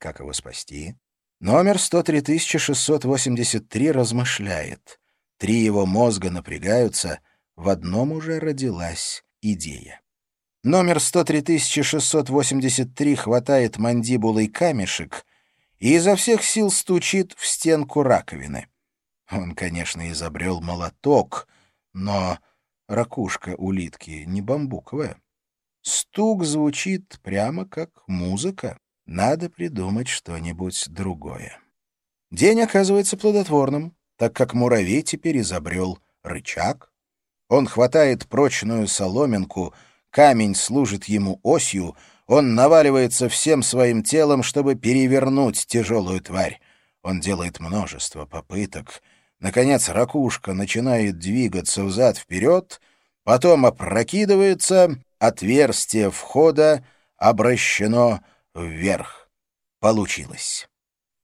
Как его спасти? Номер 103683 размышляет. Три его мозга напрягаются, в одном уже родилась идея. Номер 103683 хватает мандибулой камешек и изо всех сил стучит в стенку раковины. Он, конечно, изобрел молоток, но ракушка улитки не бамбуковая. Стук звучит прямо как музыка. Надо придумать что-нибудь другое. День оказывается плодотворным, так как муравей теперь изобрел рычаг. Он хватает прочную соломинку, камень служит ему осью, он наваливается всем своим телом, чтобы перевернуть тяжелую тварь. Он делает множество попыток. Наконец ракушка начинает двигаться взад-вперед, потом опрокидывается, отверстие входа обращено вверх. Получилось.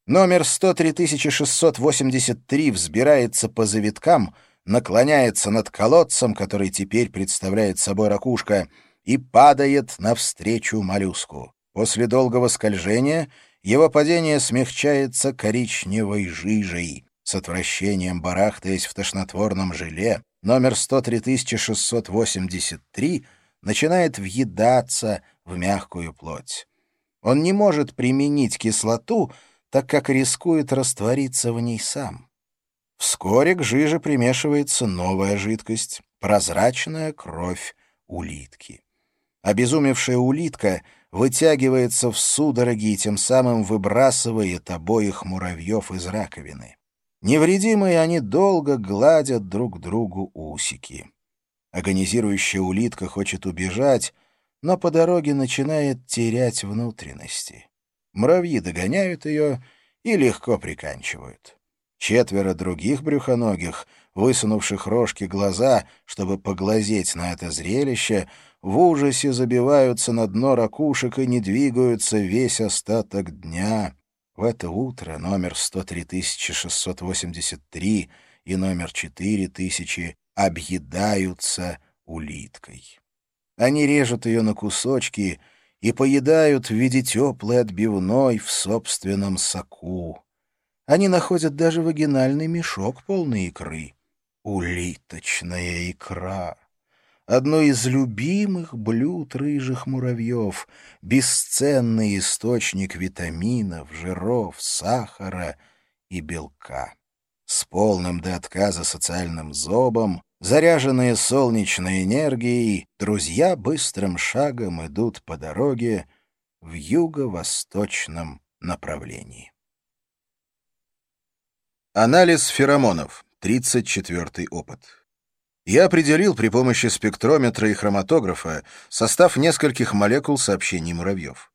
Номер 103683 взбирается по завиткам, наклоняется над колодцем, который теперь представляет собой ракушка, и падает навстречу моллюску. После долгого скольжения его падение смягчается коричневой жижей. С отвращением барахтаясь в тошнотворном желе, номер 103683 начинает въедаться в мягкую плоть. Он не может применить кислоту, так как рискует раствориться в ней сам. Вскоре к жиже примешивается новая жидкость — прозрачная кровь улитки. Обезумевшая улитка вытягивается в судороги и тем самым выбрасывает обоих муравьев из раковины. Невредимые они долго гладят друг другу усики. Агонизирующая улитка хочет убежать, но по дороге начинает терять внутренности. Муравьи догоняют ее и легко приканчивают. Четверо других брюхоногих, высунувших рожки глаза, чтобы поглазеть на это зрелище, в ужасе забиваются на дно ракушек и не двигаются весь остаток дня. В это утро номер 103683 и номер 4000 объедаются улиткой. Они режут ее на кусочки и поедают в виде теплой отбивной в собственном соку. Они находят даже вагинальный мешок полный икры. Улиточная икра. Одно из любимых блюд рыжих муравьев, бесценный источник витаминов, жиров, сахара и белка. С полным до отказа социальным зобом, Заряженные солнечной энергией, друзья быстрым шагом идут по дороге в юго-восточном направлении. Анализ феромонов. 34 опыт. Я определил при помощи спектрометра и хроматографа состав нескольких молекул сообщений муравьев.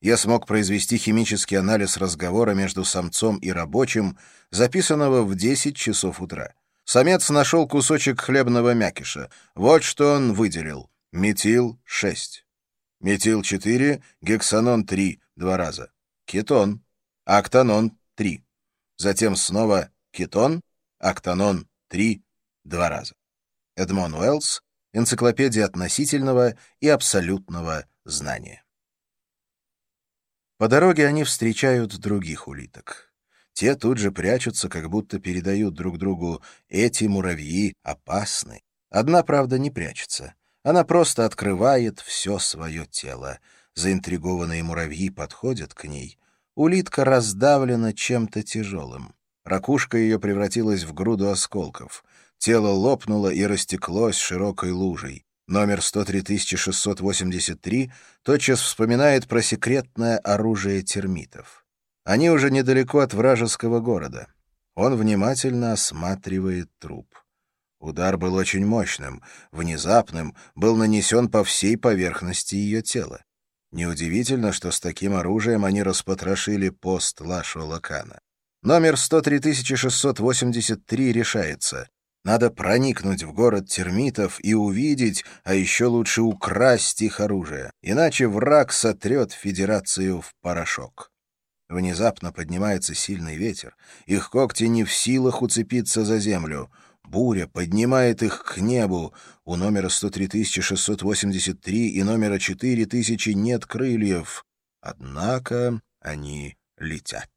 Я смог произвести химический анализ разговора между самцом и рабочим, записанного в 10 часов утра. Самец нашел кусочек хлебного мякиша. Вот что он выделил. Метил-6. Метил-4, гексанон-3 два раза. Кетон. Актанон-3. Затем снова кетон, актанон-3 два раза. Эдмон Уэллс. Энциклопедия относительного и абсолютного знания. По дороге они встречают других улиток. Те тут же прячутся, как будто передают друг другу «эти муравьи опасны». Одна, правда, не прячется. Она просто открывает все свое тело. Заинтригованные муравьи подходят к ней. Улитка раздавлена чем-то тяжелым. Ракушка ее превратилась в груду осколков. Тело лопнуло и растеклось широкой лужей. Номер 103683 тотчас вспоминает про секретное оружие термитов. Они уже недалеко от вражеского города. Он внимательно осматривает труп. Удар был очень мощным, внезапным, был нанесен по всей поверхности ее тела. Неудивительно, что с таким оружием они распотрошили пост Лашо Лакана. Номер 103683 решается. Надо проникнуть в город термитов и увидеть, а еще лучше украсть их оружие, иначе враг сотрет Федерацию в порошок. Внезапно поднимается сильный ветер. Их когти не в силах уцепиться за землю. Буря поднимает их к небу. У номера 103683 и номера 4000 нет крыльев. Однако они летят.